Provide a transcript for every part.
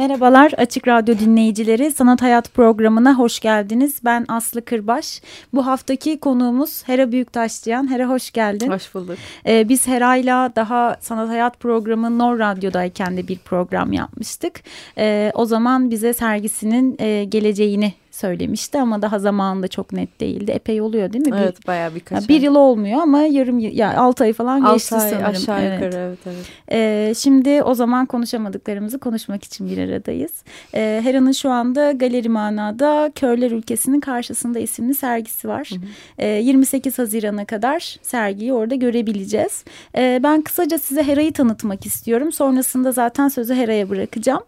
Merhabalar Açık Radyo dinleyicileri. Sanat Hayat programına hoş geldiniz. Ben Aslı Kırbaş. Bu haftaki konuğumuz Hera Büyüktaşçıyan. Hera hoş geldin. Hoş bulduk. E, biz Hera'yla daha Sanat Hayat programı Nor Radyo'dayken de bir program yapmıştık. E, o zaman bize sergisinin e, geleceğini söylemişti ama daha zamanında çok net değildi. Epey oluyor değil mi? Evet bir, bayağı birkaç ya, Bir yıl olmuyor ama yarım ya yani altı ay falan altı geçti ay, sanırım. aşağı evet. yukarı evet. evet. Ee, şimdi o zaman konuşamadıklarımızı konuşmak için bir aradayız. Ee, Hera'nın şu anda Galeri Mana'da Körler Ülkesi'nin karşısında isimli sergisi var. Hı hı. Ee, 28 Haziran'a kadar sergiyi orada görebileceğiz. Ee, ben kısaca size Hera'yı tanıtmak istiyorum. Sonrasında zaten sözü Hera'ya bırakacağım.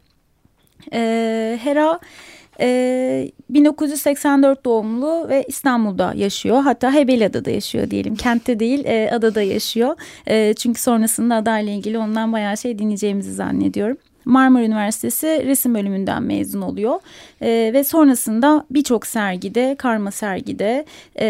Ee, Hera... Ee, 1984 doğumlu ve İstanbul'da yaşıyor. Hatta Hebeliada'da yaşıyor diyelim. Kentte değil e, adada yaşıyor. E, çünkü sonrasında adayla ilgili ondan bayağı şey dinleyeceğimizi zannediyorum. Marmara Üniversitesi resim bölümünden mezun oluyor e, ve sonrasında birçok sergide, karma sergide e,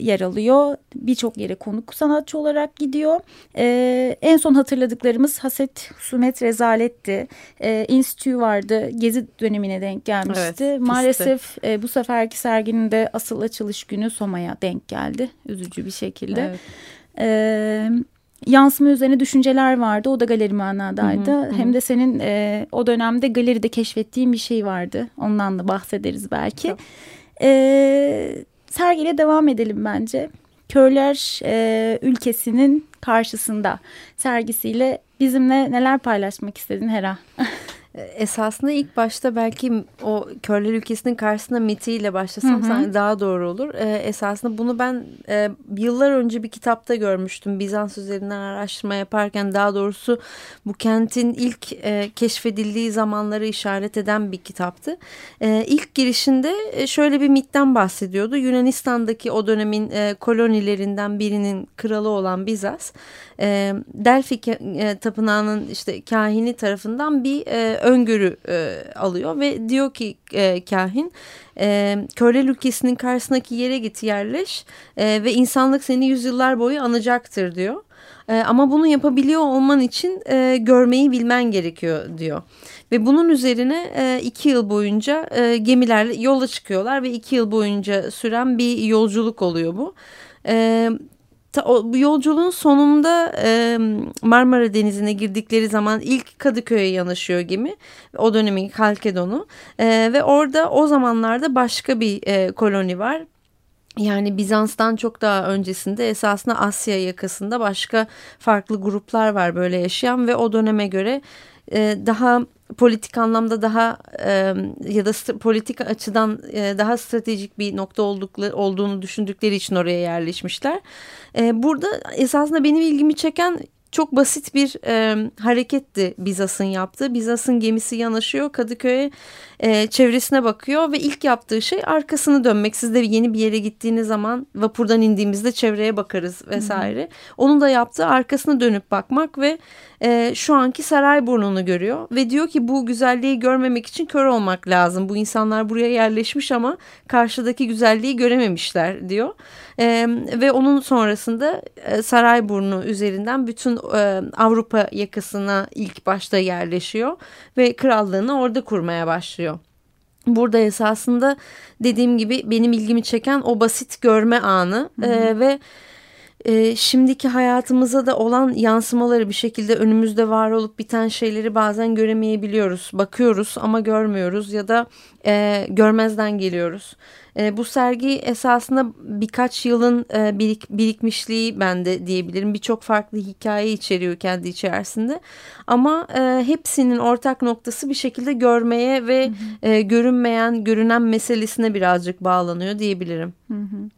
yer alıyor. Birçok yere konuk sanatçı olarak gidiyor. E, en son hatırladıklarımız Haset Sumet Rezalet'ti. E, İnstitü vardı, Gezi dönemine denk gelmişti. Evet, Maalesef e, bu seferki serginin de asıl açılış günü Soma'ya denk geldi. Üzücü bir şekilde. Evet. Evet yansıma üzerine düşünceler vardı. O da galeri manadaydı. Hı hı, Hem de senin e, o dönemde galeride keşfettiğin bir şey vardı. Ondan da bahsederiz belki. E, sergiyle devam edelim bence. Körler e, ülkesinin karşısında sergisiyle bizimle neler paylaşmak istedin Hera? E, esasında ilk başta belki o körler ülkesinin karşısında mitiyle başlasam hı hı. daha doğru olur. Ee, esasında bunu ben e, yıllar önce bir kitapta görmüştüm. Bizans üzerinden araştırma yaparken daha doğrusu bu kentin ilk e, keşfedildiği zamanları işaret eden bir kitaptı. E, ilk girişinde e, şöyle bir mitten bahsediyordu. Yunanistan'daki o dönemin e, kolonilerinden birinin kralı olan Bizans e, Delphi e, tapınağının işte kahini tarafından bir e, öngörü e, alıyor ve diyor ki e, kahin e, Körel ülkesinin karşısındaki yere git yerleş e, ve insanlık seni yüzyıllar boyu anacaktır diyor. E, ama bunu yapabiliyor olman için e, görmeyi bilmen gerekiyor diyor. Ve bunun üzerine e, iki yıl boyunca e, gemilerle yola çıkıyorlar ve iki yıl boyunca süren bir yolculuk oluyor bu. E, Ta, o, yolculuğun sonunda e, Marmara Denizi'ne girdikleri zaman ilk Kadıköy'e yanaşıyor gemi. O dönemin Kalkedon'u. E, ve orada o zamanlarda başka bir e, koloni var. Yani Bizans'tan çok daha öncesinde esasında Asya yakasında başka farklı gruplar var böyle yaşayan ve o döneme göre e, daha politik anlamda daha e, ya da politik açıdan e, daha stratejik bir nokta oldukları, olduğunu düşündükleri için oraya yerleşmişler. E, burada esasında benim ilgimi çeken çok basit bir e, hareketti Bizas'ın yaptığı. Bizas'ın gemisi yanaşıyor Kadıköy'e e, çevresine bakıyor ve ilk yaptığı şey arkasını dönmek. Siz de yeni bir yere gittiğiniz zaman vapurdan indiğimizde çevreye bakarız vesaire. Hı hı. Onun da yaptığı arkasına dönüp bakmak ve e, şu anki saray burnunu görüyor. Ve diyor ki bu güzelliği görmemek için kör olmak lazım. Bu insanlar buraya yerleşmiş ama karşıdaki güzelliği görememişler diyor. E, ve onun sonrasında e, Sarayburnu üzerinden bütün e, Avrupa yakasına ilk başta yerleşiyor ve krallığını orada kurmaya başlıyor. Burada esasında dediğim gibi benim ilgimi çeken o basit görme anı hı hı. E, ve e, şimdiki hayatımıza da olan yansımaları bir şekilde önümüzde var olup biten şeyleri bazen göremeyebiliyoruz. Bakıyoruz ama görmüyoruz ya da e, görmezden geliyoruz. E, bu sergi esasında birkaç yılın e, birik, birikmişliği bende diyebilirim. Birçok farklı hikaye içeriyor kendi içerisinde. Ama e, hepsinin ortak noktası bir şekilde görmeye ve hı hı. E, görünmeyen, görünen meselesine birazcık bağlanıyor diyebilirim. Hı hı.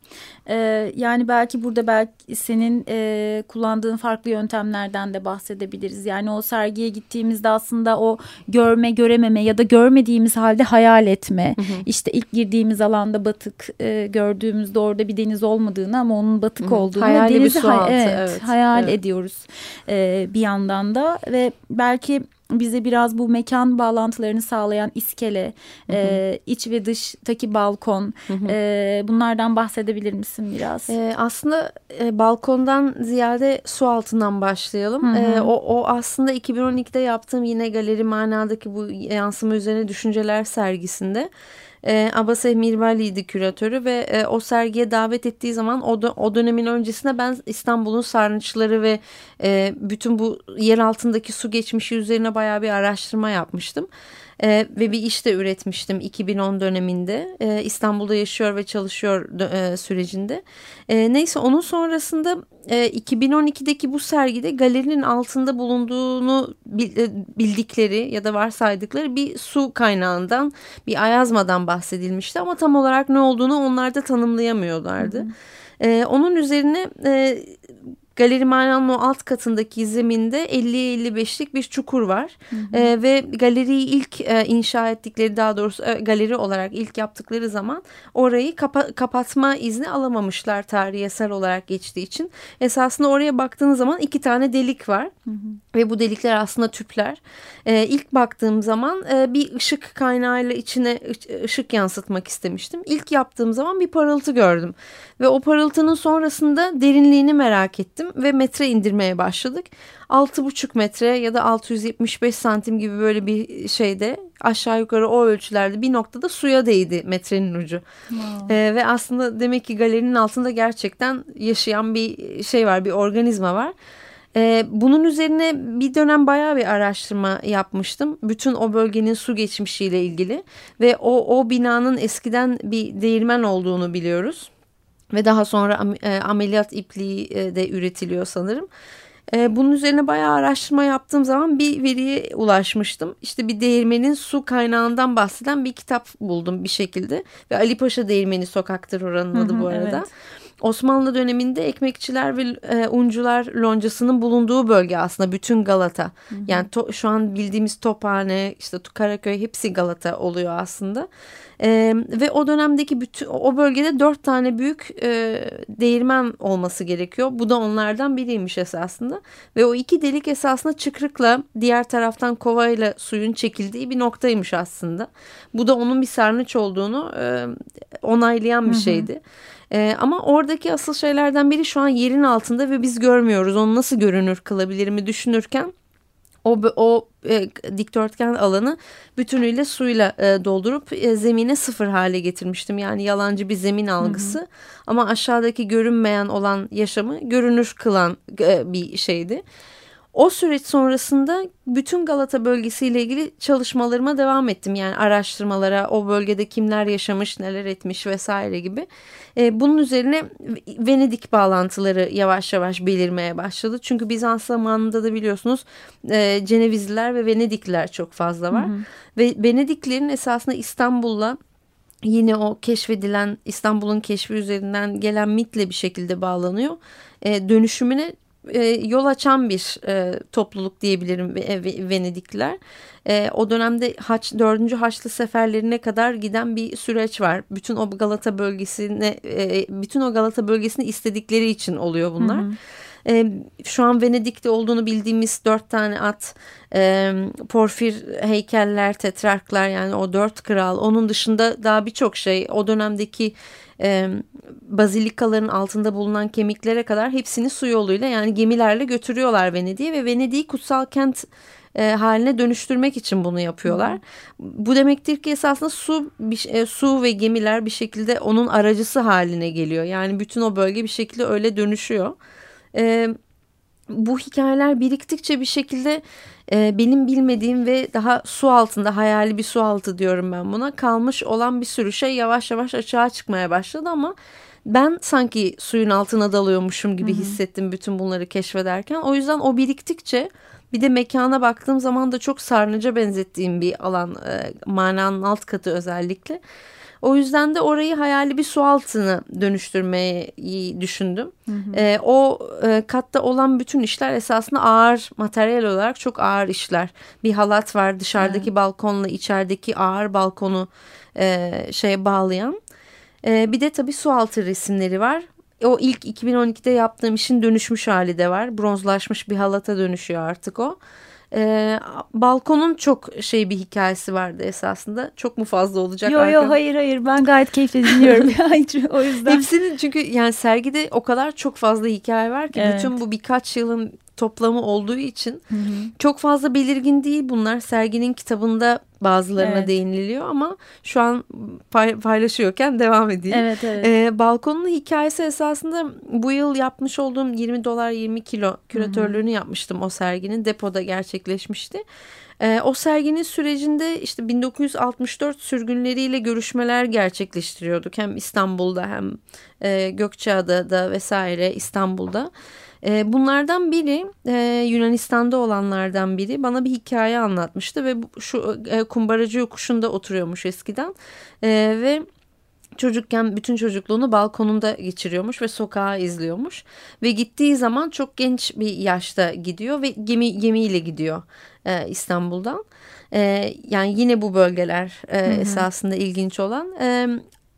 Ee, yani belki burada belki senin e, kullandığın farklı yöntemlerden de bahsedebiliriz. Yani o sergiye gittiğimizde aslında o görme, görememe ya da görmediğimiz halde hayal etme. Hı hı. İşte ilk girdiğimiz alanda batık e, gördüğümüzde orada bir deniz olmadığını ama onun batık hı hı. olduğunu Hayali denizi bir su altı, evet, evet. hayal evet. ediyoruz e, bir yandan da ve belki bize biraz bu mekan bağlantılarını sağlayan iskele, hı hı. E, iç ve dıştaki balkon hı hı. E, bunlardan bahsedebilir misin biraz? E, aslında e, balkondan ziyade su altından başlayalım. Hı hı. E, o, o aslında 2012'de yaptığım yine galeri manadaki bu yansıma üzerine düşünceler sergisinde. E, Abase Mirvali'ydi küratörü ve e, o sergiye davet ettiği zaman o, da, o dönemin öncesinde ben İstanbul'un sarnıçları ve e, bütün bu yer altındaki su geçmişi üzerine bayağı bir araştırma yapmıştım. Ee, ve bir iş de üretmiştim 2010 döneminde ee, İstanbul'da yaşıyor ve çalışıyor e, sürecinde. Ee, neyse onun sonrasında e, 2012'deki bu sergide galerinin altında bulunduğunu bildikleri ya da varsaydıkları bir su kaynağından bir ayazmadan bahsedilmişti ama tam olarak ne olduğunu onlar da tanımlayamıyorlardı. Hı hı. Ee, onun üzerine e, Galeri Mana'nın o alt katındaki zeminde 50-55'lik bir çukur var. Hı hı. E, ve galeriyi ilk e, inşa ettikleri daha doğrusu e, galeri olarak ilk yaptıkları zaman orayı kapa kapatma izni alamamışlar tarihi eser olarak geçtiği için. Esasında oraya baktığınız zaman iki tane delik var. Hı hı. Ve bu delikler aslında tüpler. E, ilk baktığım zaman e, bir ışık kaynağıyla içine ışık yansıtmak istemiştim. İlk yaptığım zaman bir parıltı gördüm. Ve o parıltının sonrasında derinliğini merak ettim ve metre indirmeye başladık. 6,5 metre ya da 675 santim gibi böyle bir şeyde aşağı yukarı o ölçülerde bir noktada suya değdi metrenin ucu. Wow. Ee, ve aslında demek ki galerinin altında gerçekten yaşayan bir şey var, bir organizma var. Ee, bunun üzerine bir dönem bayağı bir araştırma yapmıştım. Bütün o bölgenin su geçmişiyle ilgili ve o, o binanın eskiden bir değirmen olduğunu biliyoruz. Ve daha sonra e, ameliyat ipliği e, de üretiliyor sanırım. E, bunun üzerine bayağı araştırma yaptığım zaman bir veriye ulaşmıştım. İşte bir değirmenin su kaynağından bahseden bir kitap buldum bir şekilde. Ve Ali Paşa Değirmeni Sokak'tır oranın adı bu arada. Evet. Osmanlı döneminde ekmekçiler ve e, uncular loncasının bulunduğu bölge aslında bütün Galata. Hı hı. Yani to, şu an bildiğimiz Tophane, işte Karaköy hepsi Galata oluyor aslında. E, ve o dönemdeki bütün o bölgede dört tane büyük e, değirmen olması gerekiyor. Bu da onlardan biriymiş esasında. Ve o iki delik esasında çıkrıkla diğer taraftan kovayla suyun çekildiği bir noktaymış aslında. Bu da onun bir sarnıç olduğunu e, onaylayan bir şeydi. Hı hı. Ee, ama oradaki asıl şeylerden biri şu an yerin altında ve biz görmüyoruz. Onu nasıl görünür kılabilir düşünürken o, o e, dikdörtgen alanı bütünüyle suyla e, doldurup e, zemine sıfır hale getirmiştim. Yani yalancı bir zemin algısı hı hı. ama aşağıdaki görünmeyen olan yaşamı görünür kılan e, bir şeydi. O süreç sonrasında bütün Galata bölgesiyle ilgili çalışmalarıma devam ettim. Yani araştırmalara, o bölgede kimler yaşamış, neler etmiş vesaire gibi. E, bunun üzerine Venedik bağlantıları yavaş yavaş belirmeye başladı. Çünkü Bizans zamanında da biliyorsunuz e, Cenevizliler ve Venedikliler çok fazla var. Hı hı. Ve Venediklilerin esasında İstanbul'la yine o keşfedilen İstanbul'un keşfi üzerinden gelen mitle bir şekilde bağlanıyor. E, dönüşümüne e, yol açan bir e, topluluk diyebilirim e, Venedikliler. E, o dönemde Haç, 4. Haçlı seferlerine kadar giden bir süreç var. Bütün o Galata bölgesine e, bütün o Galata bölgesini istedikleri için oluyor bunlar. Hı hı. E, şu an Venedik'te olduğunu bildiğimiz dört tane at, e, porfir heykeller, tetrarklar yani o dört kral. Onun dışında daha birçok şey o dönemdeki e, bazilikaların altında bulunan kemiklere kadar hepsini su yoluyla yani gemilerle götürüyorlar Venedik'e ve Venedik'i kutsal kent e, haline dönüştürmek için bunu yapıyorlar. Bu demektir ki esasında su bir, e, su ve gemiler bir şekilde onun aracısı haline geliyor. Yani bütün o bölge bir şekilde öyle dönüşüyor. E, bu hikayeler biriktikçe bir şekilde e, benim bilmediğim ve daha su altında hayali bir su altı diyorum ben buna kalmış olan bir sürü şey yavaş yavaş açığa çıkmaya başladı ama ben sanki suyun altına dalıyormuşum gibi Hı -hı. hissettim bütün bunları keşfederken. O yüzden o biriktikçe Bir de mekana baktığım zaman da çok sarnıca benzettiğim bir alan. E, mananın alt katı özellikle. O yüzden de orayı hayali bir su altını dönüştürmeyi düşündüm. Hı hı. E, o e, katta olan bütün işler esasında ağır materyal olarak çok ağır işler. Bir halat var dışarıdaki evet. balkonla içerideki ağır balkonu e, şeye bağlayan. E, bir de tabii su altı resimleri var. O ilk 2012'de yaptığım işin dönüşmüş hali de var. Bronzlaşmış bir halata dönüşüyor artık o. E, balkonun çok şey bir hikayesi vardı esasında. Çok mu fazla olacak? Yok yok hayır hayır ben gayet keyifle dinliyorum. O yüzden. Hepsinin çünkü yani sergide o kadar çok fazla hikaye var ki evet. bütün bu birkaç yılın toplamı olduğu için hı hı. çok fazla belirgin değil bunlar. Serginin kitabında bazılarına evet. değiniliyor ama şu an pay paylaşıyorken devam edeyim. Evet, evet. Ee, balkonun hikayesi esasında bu yıl yapmış olduğum 20 dolar 20 kilo küratörlüğünü hı hı. yapmıştım o serginin depoda gerçekleşmişti. Ee, o serginin sürecinde işte 1964 sürgünleriyle görüşmeler gerçekleştiriyorduk. Hem İstanbul'da hem e, Gökçeada'da vesaire İstanbul'da. E, bunlardan biri e, Yunanistan'da olanlardan biri bana bir hikaye anlatmıştı ve şu e, kumbaracı yokuşunda oturuyormuş eskiden e, ve çocukken bütün çocukluğunu balkonunda geçiriyormuş ve sokağı izliyormuş ve gittiği zaman çok genç bir yaşta gidiyor ve gemi gemiyle gidiyor e, İstanbul'dan. E, yani yine bu bölgeler e, hı hı. esasında ilginç olan. E,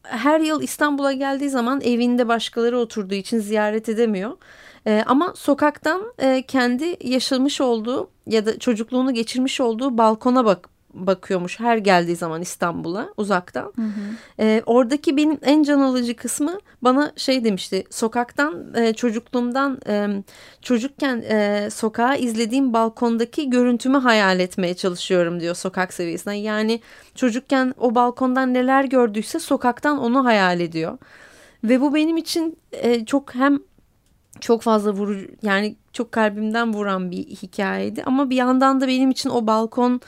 her yıl İstanbul'a geldiği zaman evinde başkaları oturduğu için ziyaret edemiyor. E, ama sokaktan e, kendi yaşamış olduğu ya da çocukluğunu geçirmiş olduğu balkona bak bakıyormuş her geldiği zaman İstanbul'a uzaktan. Hı hı. E, oradaki benim en can alıcı kısmı bana şey demişti. Sokaktan e, çocukluğumdan e, çocukken e, sokağa izlediğim balkondaki görüntümü hayal etmeye çalışıyorum diyor sokak seviyesinden. Yani çocukken o balkondan neler gördüyse sokaktan onu hayal ediyor. Ve bu benim için e, çok hem çok fazla vurucu yani çok kalbimden vuran bir hikayeydi ama bir yandan da benim için o balkonun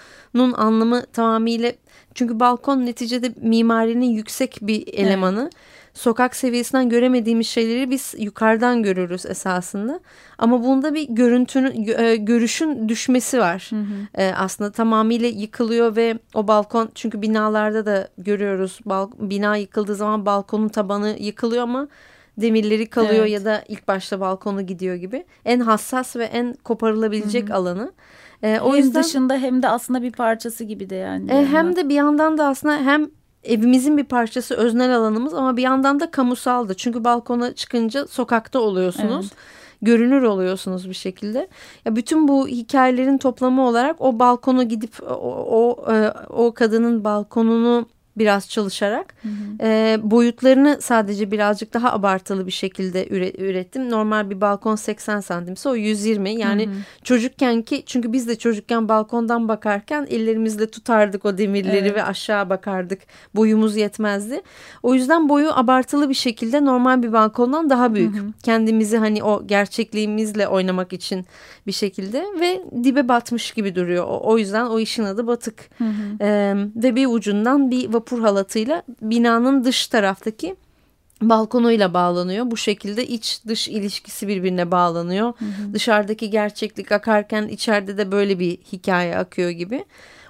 anlamı tamamıyla çünkü balkon neticede mimarinin yüksek bir elemanı. Evet. Sokak seviyesinden göremediğimiz şeyleri biz yukarıdan görürüz esasında. Ama bunda bir görüntünün e, görüşün düşmesi var. Hı hı. Ee, aslında tamamıyla yıkılıyor ve o balkon çünkü binalarda da görüyoruz. Bina yıkıldığı zaman balkonun tabanı yıkılıyor ama demirleri kalıyor evet. ya da ilk başta balkonu gidiyor gibi. En hassas ve en koparılabilecek Hı -hı. alanı. E, o hem yüzden dışında hem de aslında bir parçası gibi de yani. E, hem de bir yandan da aslında hem evimizin bir parçası öznel alanımız ama bir yandan da kamusaldı. Çünkü balkona çıkınca sokakta oluyorsunuz. Evet görünür oluyorsunuz bir şekilde. Ya bütün bu hikayelerin toplamı olarak o balkona gidip o, o, e, o kadının balkonunu biraz çalışarak hı hı. E, boyutlarını sadece birazcık daha abartılı bir şekilde ürettim. Normal bir balkon 80 santimse o 120 yani hı hı. çocukken ki çünkü biz de çocukken balkondan bakarken ellerimizle tutardık o demirleri evet. ve aşağı bakardık boyumuz yetmezdi. O yüzden boyu abartılı bir şekilde normal bir balkondan daha büyük. Hı hı. Kendimizi hani o gerçekliğimizle oynamak için bir şekilde ve dibe batmış gibi duruyor. O, o yüzden o işin adı batık. Hı hı. E, ve bir ucundan bir vapur halatıyla binanın dış taraftaki balkonuyla bağlanıyor. Bu şekilde iç dış ilişkisi birbirine bağlanıyor. Hı hı. Dışarıdaki gerçeklik akarken içeride de böyle bir hikaye akıyor gibi.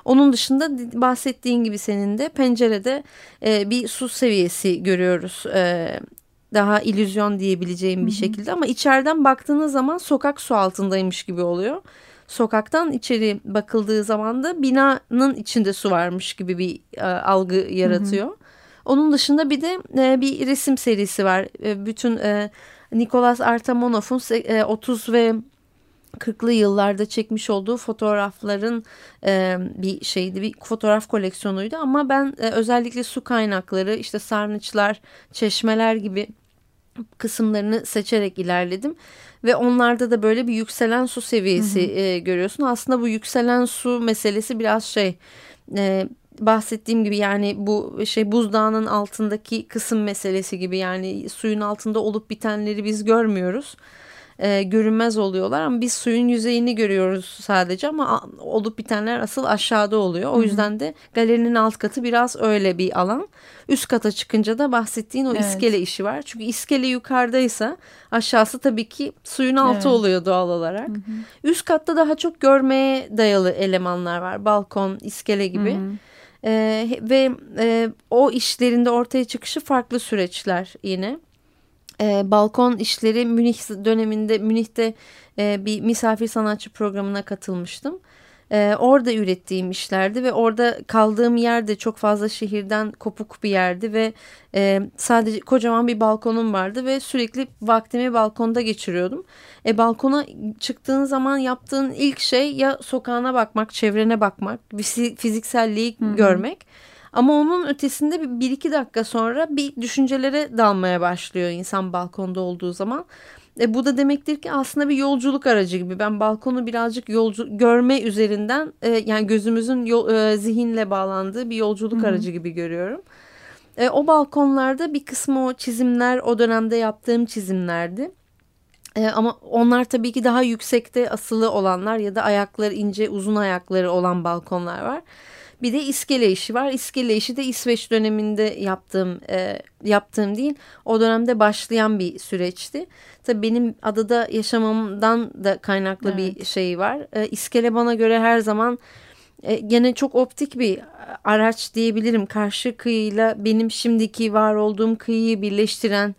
Onun dışında bahsettiğin gibi senin de pencerede e, bir su seviyesi görüyoruz. E, daha illüzyon diyebileceğim bir hı hı. şekilde ama içeriden baktığınız zaman sokak su altındaymış gibi oluyor sokaktan içeri bakıldığı zaman da binanın içinde su varmış gibi bir e, algı yaratıyor. Hı hı. Onun dışında bir de e, bir resim serisi var. E, bütün e, Nikolas Artamonov'un e, 30 ve 40'lı yıllarda çekmiş olduğu fotoğrafların e, bir şeydi bir fotoğraf koleksiyonuydu ama ben e, özellikle su kaynakları işte sarnıçlar çeşmeler gibi kısımlarını seçerek ilerledim ve onlarda da böyle bir yükselen su seviyesi hı hı. E, görüyorsun. Aslında bu yükselen su meselesi biraz şey e, bahsettiğim gibi yani bu şey buzdağının altındaki kısım meselesi gibi yani suyun altında olup bitenleri biz görmüyoruz. E, görünmez oluyorlar ama biz suyun yüzeyini görüyoruz sadece ama olup bitenler asıl aşağıda oluyor. O yüzden de galerinin alt katı biraz öyle bir alan. Üst kata çıkınca da bahsettiğin o evet. iskele işi var. Çünkü iskele yukarıdaysa aşağısı tabii ki suyun altı evet. oluyor doğal olarak. Hı hı. Üst katta daha çok görmeye dayalı elemanlar var. Balkon, iskele gibi. Hı hı. Ee, ve e, o işlerinde ortaya çıkışı farklı süreçler yine e, balkon işleri Münih döneminde Münih'te e, bir misafir sanatçı programına katılmıştım. E, orada ürettiğim işlerdi ve orada kaldığım yerde çok fazla şehirden kopuk bir yerdi ve e, sadece kocaman bir balkonum vardı ve sürekli vaktimi balkonda geçiriyordum. E, balkona çıktığın zaman yaptığın ilk şey ya sokağına bakmak, çevrene bakmak, fizikselliği Hı -hı. görmek. Ama onun ötesinde bir, iki dakika sonra bir düşüncelere dalmaya başlıyor insan balkonda olduğu zaman. E, bu da demektir ki aslında bir yolculuk aracı gibi. Ben balkonu birazcık yolcu görme üzerinden e, yani gözümüzün yol, e, zihinle bağlandığı bir yolculuk Hı -hı. aracı gibi görüyorum. E, o balkonlarda bir kısmı o çizimler o dönemde yaptığım çizimlerdi. E, ama onlar tabii ki daha yüksekte asılı olanlar ya da ayakları ince uzun ayakları olan balkonlar var. Bir de iskele işi var. İskele işi de İsveç döneminde yaptığım, e, yaptığım değil o dönemde başlayan bir süreçti. Tabii benim adada yaşamamdan da kaynaklı evet. bir şey var. E, iskele bana göre her zaman e, gene çok optik bir araç diyebilirim. Karşı kıyıyla benim şimdiki var olduğum kıyıyı birleştiren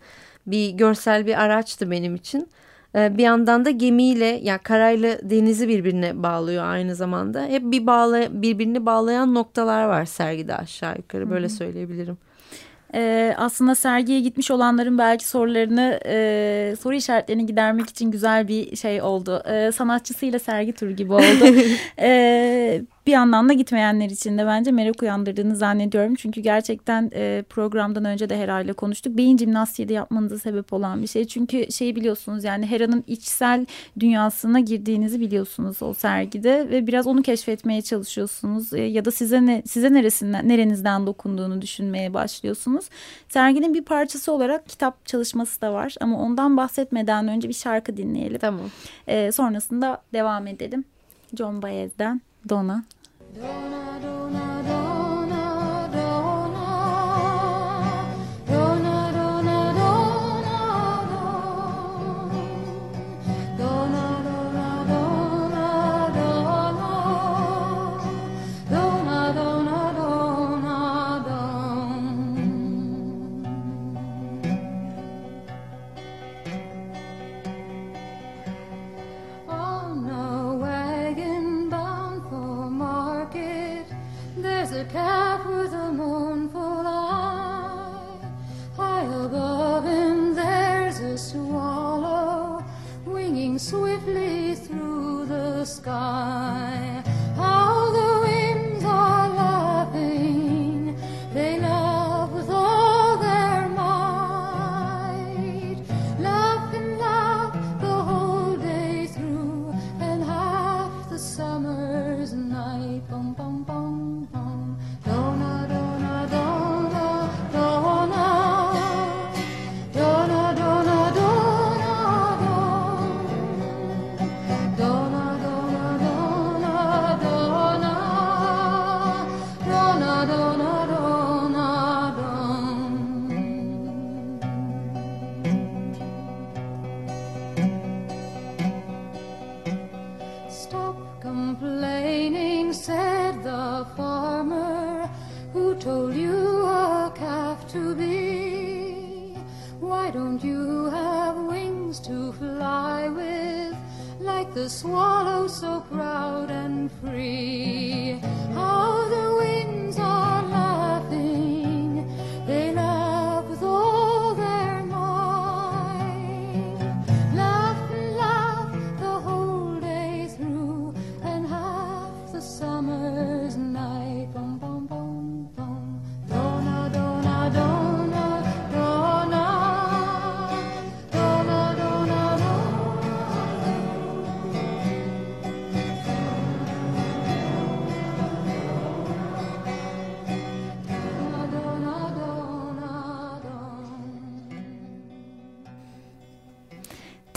bir görsel bir araçtı benim için. Ee, bir yandan da gemiyle ya yani karayla denizi birbirine bağlıyor aynı zamanda. Hep bir bağla birbirini bağlayan noktalar var sergide aşağı yukarı böyle söyleyebilirim. Ee, aslında sergiye gitmiş olanların belki sorularını e, soru işaretlerini gidermek için güzel bir şey oldu. Ee, sanatçısıyla sergi turu gibi oldu. ee, bir yandan da gitmeyenler için de bence merak uyandırdığını zannediyorum. Çünkü gerçekten e, programdan önce de Hera'yla konuştuk. Beyin jimnastiği de yapmanıza sebep olan bir şey. Çünkü şeyi biliyorsunuz yani Hera'nın içsel dünyasına girdiğinizi biliyorsunuz o sergide ve biraz onu keşfetmeye çalışıyorsunuz. E, ya da size ne size neresinden nerenizden dokunduğunu düşünmeye başlıyorsunuz. Serginin bir parçası olarak kitap çalışması da var ama ondan bahsetmeden önce bir şarkı dinleyelim. Tamam. E, sonrasında devam edelim. John Baez'den Dona. Dona, dona, dona. summer's night gone.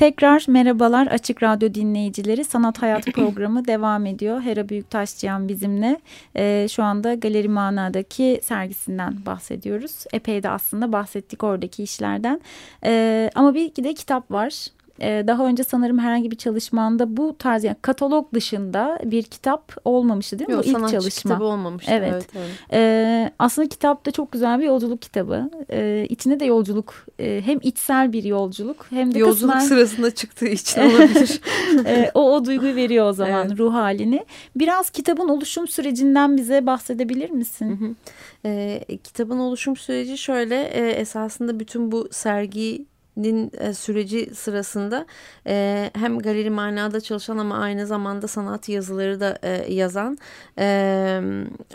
Tekrar merhabalar Açık Radyo dinleyicileri. Sanat Hayatı programı devam ediyor. Hera Büyüktaşçıyan bizimle. Ee, şu anda Galeri Mana'daki sergisinden bahsediyoruz. Epey de aslında bahsettik oradaki işlerden. Ee, ama bir de kitap var. Ee, daha önce sanırım herhangi bir çalışmanda bu tarz yani katalog dışında bir kitap olmamıştı değil mi? Yok, bu ilk çalışma. kitabı olmamıştı. Evet. evet, evet. Ee, aslında kitap da çok güzel bir yolculuk kitabı. Ee, içinde de yolculuk e, hem içsel bir yolculuk hem de Yolculuk kısmen sırasında çıktığı için olabilir. e, o o duyguyu veriyor o zaman Evet. ruh halini. Biraz kitabın oluşum sürecinden bize bahsedebilir misin? E, kitabın oluşum süreci şöyle e, esasında bütün bu serginin e, süreci sırasında e, hem galeri manada çalışan ama aynı zamanda sanat yazıları da e, yazan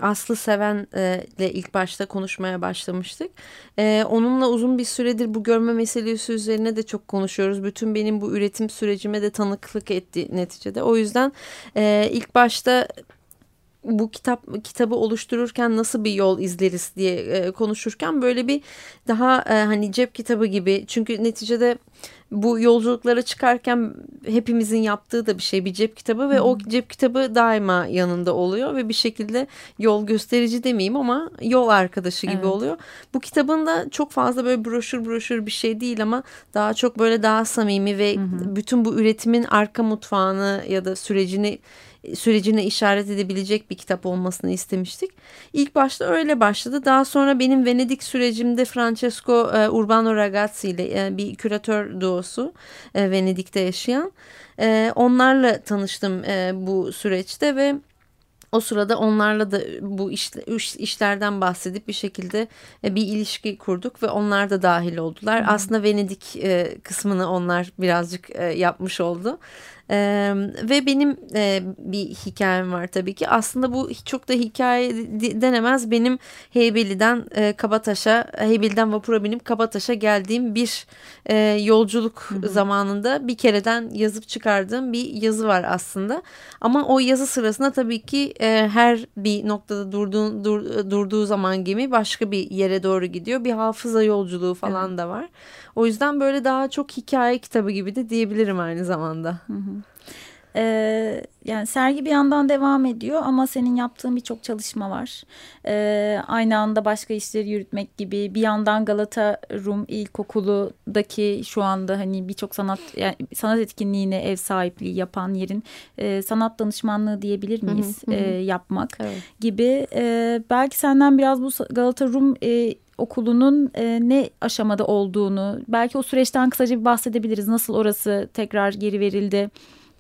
Aslı Seven ile ilk başta konuşmaya başlamıştık. Onunla uzun bir süredir bu görme meselesi üzerine de çok konuşuyoruz. Bütün benim bu üretim sürecime de tanıklık etti neticede. O yüzden ilk başta bu kitap kitabı oluştururken nasıl bir yol izleriz diye e, konuşurken böyle bir daha e, hani cep kitabı gibi çünkü neticede bu yolculuklara çıkarken hepimizin yaptığı da bir şey bir cep kitabı ve o cep kitabı daima yanında oluyor ve bir şekilde yol gösterici demeyeyim ama yol arkadaşı gibi Evet. oluyor. Bu kitabın da çok fazla böyle broşür broşür bir şey değil ama daha çok böyle daha samimi ve bütün bu üretimin arka mutfağını ya da sürecini sürecine işaret edebilecek bir kitap olmasını istemiştik. İlk başta öyle başladı. Daha sonra benim Venedik sürecimde Francesco e, Urbano Ragazzi ile e, bir küratör duosu e, Venedik'te yaşayan. E, onlarla tanıştım e, bu süreçte ve o sırada onlarla da bu iş, iş- işlerden bahsedip bir şekilde e, bir ilişki kurduk ve onlar da dahil oldular. Aslında Venedik e, kısmını onlar birazcık e, yapmış oldu. E, ve benim e, bir hikayem var tabii ki. Aslında bu çok da hikaye de- denemez. Benim Heybeli'den e, Kabataş'a, Heybeli'den vapura binip Kabataş'a geldiğim bir e, yolculuk zamanında bir kereden yazıp çıkardığım bir yazı var aslında. Ama o yazı sırasında tabii ki e, her bir noktada durduğu, dur- durduğu zaman gemi başka bir yere doğru gidiyor. Bir hafıza yolculuğu falan da var. O yüzden böyle daha çok hikaye kitabı gibi de diyebilirim aynı zamanda. Ee, yani sergi bir yandan devam ediyor ama senin yaptığın birçok çalışma var. Ee, aynı anda başka işleri yürütmek gibi bir yandan Galata Rum İlkokulu'daki şu anda hani birçok sanat yani sanat etkinliğine ev sahipliği yapan yerin e, sanat danışmanlığı diyebilir miyiz hı hı. e, yapmak Evet. gibi. E, belki senden biraz bu Galata Rum e, okulunun e, ne aşamada olduğunu belki o süreçten kısaca bir bahsedebiliriz. Nasıl orası tekrar geri verildi?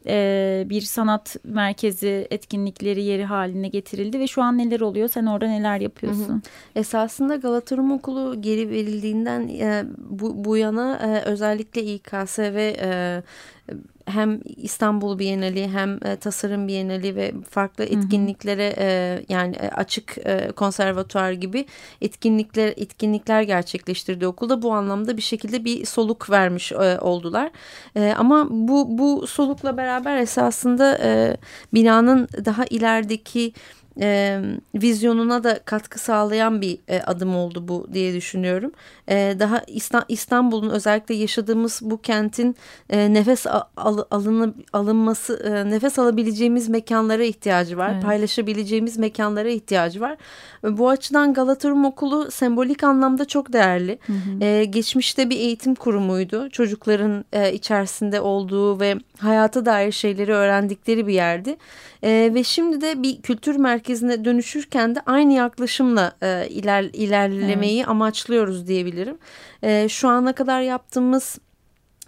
E, bir sanat merkezi etkinlikleri yeri haline getirildi ve şu an neler oluyor? Sen orada neler yapıyorsun? Esasında Galata Rum Okulu geri verildiğinden e, bu, bu yana e, özellikle İKS ve hem İstanbul Bienali hem e, Tasarım Bienali ve farklı etkinliklere e, yani e, açık e, konservatuar gibi etkinlikler etkinlikler gerçekleştirdi okulda. Bu anlamda bir şekilde bir soluk vermiş e, oldular. E, ama bu bu solukla beraber esasında e, binanın daha ilerideki e, vizyonuna da katkı sağlayan bir e, adım oldu bu diye düşünüyorum. E, daha İsta- İstanbul'un özellikle yaşadığımız bu kentin e, nefes al- alını- alınması, e, nefes alabileceğimiz mekanlara ihtiyacı var. Evet. Paylaşabileceğimiz mekanlara ihtiyacı var. E, Bu açıdan Galata Rum Okulu sembolik anlamda çok değerli. E, geçmişte bir eğitim kurumuydu. Çocukların e, içerisinde olduğu ve hayata dair şeyleri öğrendikleri bir yerdi. E, ve şimdi de bir kültür merkezine dönüşürken de aynı yaklaşımla e, iler, ilerlemeyi amaçlıyoruz diyebilirim. E, şu ana kadar yaptığımız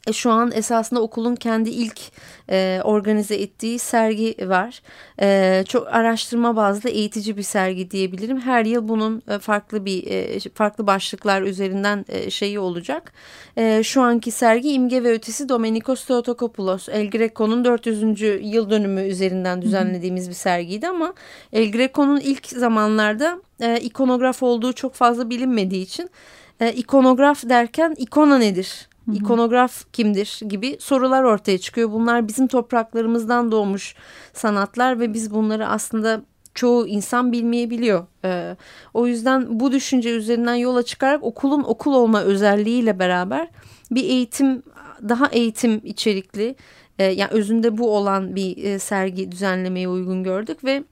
e, şu an esasında okulun kendi ilk e, organize ettiği sergi var. E, çok araştırma bazlı eğitici bir sergi diyebilirim. Her yıl bunun e, farklı bir e, farklı başlıklar üzerinden e, şeyi olacak. E, şu anki sergi İmge ve Ötesi Domenikos Theotokopoulos. El Greco'nun 400. yıl dönümü üzerinden düzenlediğimiz bir sergiydi ama El Greco'nun ilk zamanlarda e, ikonograf olduğu çok fazla bilinmediği için e, ikonograf derken ikona nedir? İkonograf kimdir gibi sorular ortaya çıkıyor. Bunlar bizim topraklarımızdan doğmuş sanatlar ve biz bunları aslında çoğu insan bilmeyebiliyor. Ee, o yüzden bu düşünce üzerinden yola çıkarak okulun okul olma özelliğiyle beraber bir eğitim daha eğitim içerikli e, yani özünde bu olan bir e, sergi düzenlemeye uygun gördük ve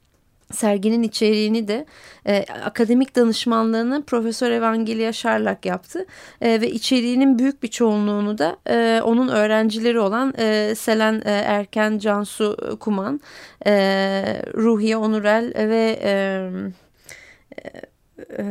serginin içeriğini de e, akademik danışmanlığını Profesör Evangelia Sharlak yaptı e, ve içeriğinin büyük bir çoğunluğunu da e, onun öğrencileri olan e, Selen e, Erken, Cansu Kuman, e, Ruhiye Onurel ve e, e,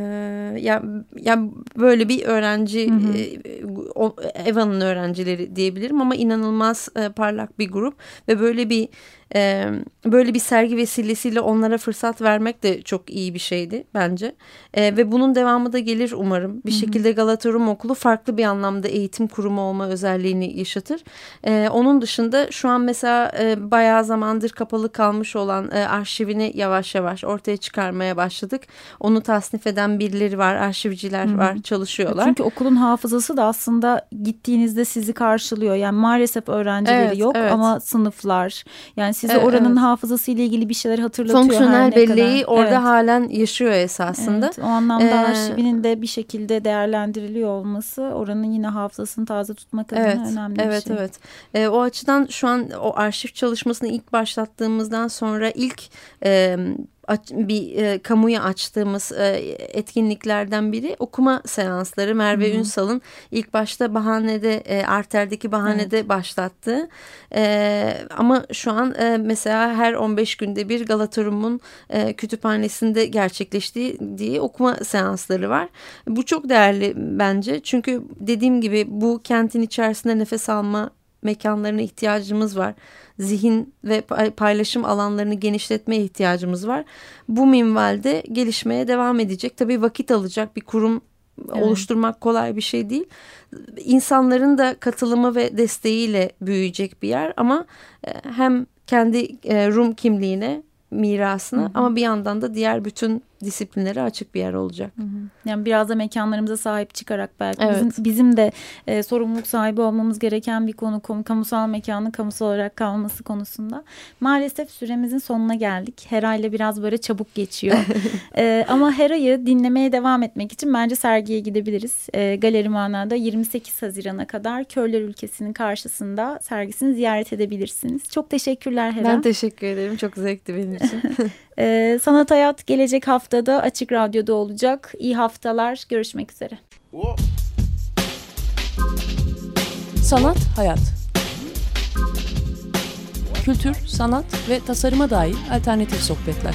ya ya böyle bir öğrenci hı hı. E, Evan'ın öğrencileri diyebilirim ama inanılmaz e, parlak bir grup ve böyle bir e, böyle bir sergi vesilesiyle onlara fırsat vermek de çok iyi bir şeydi bence. E, ve bunun devamı da gelir umarım. Bir Hı -hı. şekilde Galata Rum Okulu farklı bir anlamda eğitim kurumu olma özelliğini yaşatır. E, onun dışında şu an mesela e, bayağı zamandır kapalı kalmış olan e, arşivini yavaş yavaş ortaya çıkarmaya başladık. Onu tasnif eden birileri var, arşivciler Hı -hı. var, çalışıyorlar. Çünkü okulun hafızası da aslında gittiğinizde sizi karşılıyor. Yani maalesef öğrencileri evet, yok evet. ama sınıflar yani size evet, oranın evet. hafızası ile ilgili bir şeyler hatırlatıyor. Fonksiyonel belleği kadar. orada evet. halen yaşıyor esasında. Evet, o anlamda ee, arşivinin de bir şekilde değerlendiriliyor olması oranın yine hafızasını taze tutmak adına evet, önemli evet, bir şey. Evet evet. O açıdan şu an o arşiv çalışmasını ilk başlattığımızdan sonra ilk e, bir e, kamuya açtığımız e, etkinliklerden biri okuma seansları. Merve Hı -hı. Ünsal'ın ilk başta bahanede e, Arter'deki bahanede evet. başlattığı e, ama şu an e, mesela her 15 günde bir Galatarum'un e, kütüphanesinde gerçekleştiği diye okuma seansları var. Bu çok değerli bence çünkü dediğim gibi bu kentin içerisinde nefes alma mekanlarına ihtiyacımız var. Zihin ve paylaşım alanlarını genişletmeye ihtiyacımız var. Bu minvalde gelişmeye devam edecek. Tabii vakit alacak bir kurum evet. oluşturmak kolay bir şey değil. İnsanların da katılımı ve desteğiyle büyüyecek bir yer ama e, hem kendi e, Rum kimliğine mirasını hı hı. ama bir yandan da diğer bütün disiplinlere açık bir yer olacak. Hı hı. Yani biraz da mekanlarımıza sahip çıkarak belki evet. bizim, bizim de e, sorumluluk sahibi olmamız gereken bir konu kamusal mekanın kamusal olarak kalması konusunda. Maalesef süremizin sonuna geldik. Hera ile biraz böyle çabuk geçiyor. e, ama Hera'yı dinlemeye devam etmek için bence sergiye gidebiliriz. E, Galeri Mana'da 28 Haziran'a kadar Körler Ülkesi'nin karşısında sergisini ziyaret edebilirsiniz. Çok teşekkürler Hera. Ben teşekkür ederim. Çok zevkti benim için. e, Sanat Hayat gelecek haftada Açık Radyo'da olacak. İyi haftalar. Görüşmek üzere. Sanat Hayat Kültür, sanat ve tasarıma dair alternatif sohbetler.